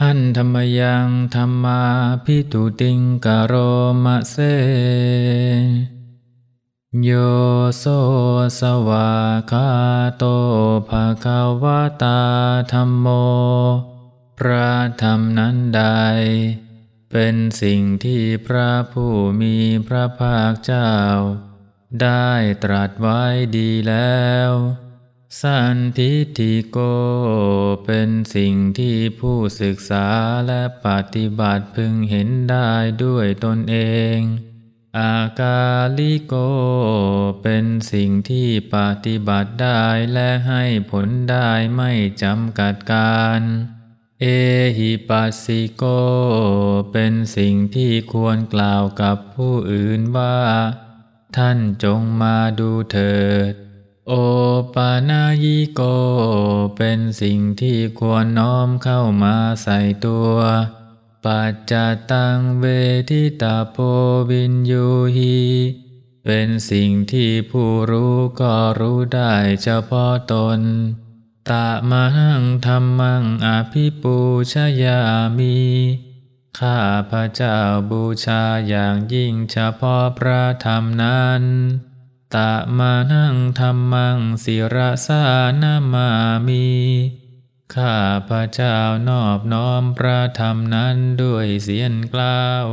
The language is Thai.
หันธรรมยังธรรมาพิตุติงกโรมะเซ โยโซสวาคาโตภาคาวตาธรรมโม พระธรรมนั้นใด เป็นสิ่งที่พระผู้มีพระภาคเจ้า ได้ตรัสไว้ดีแล้ว สันทิติโกเป็นสิ่งที่ผู้ศึกษาและปฏิบัติพึงเห็นได้ด้วยตนเอง อากาลิโกเป็นสิ่งที่ปฏิบัติได้และให้ผลได้ไม่จำกัดการ เอหิปัสสิโกเป็นสิ่งที่ควรกล่าวกับผู้อื่นว่า ท่านจงมาดูเถิด โอปานายิโก เป็นสิ่งที่ควรน้อมเข้ามาใส่ตัว ปัจจตังเวทิตาโพวินยูฮีเป็นสิ่งที่ผู้รู้ก็รู้ได้เฉพาะตน ตะมังธรรมังอภิปูชยามี ข้าพระเจ้าบูชาอย่างยิ่งเฉพาะพระธรรมนั้น ตะมานังธรรมังศิรสานามามีข้าพระเจ้านอบน้อมพระธรรมนั้นด้วยเสียนกล้าว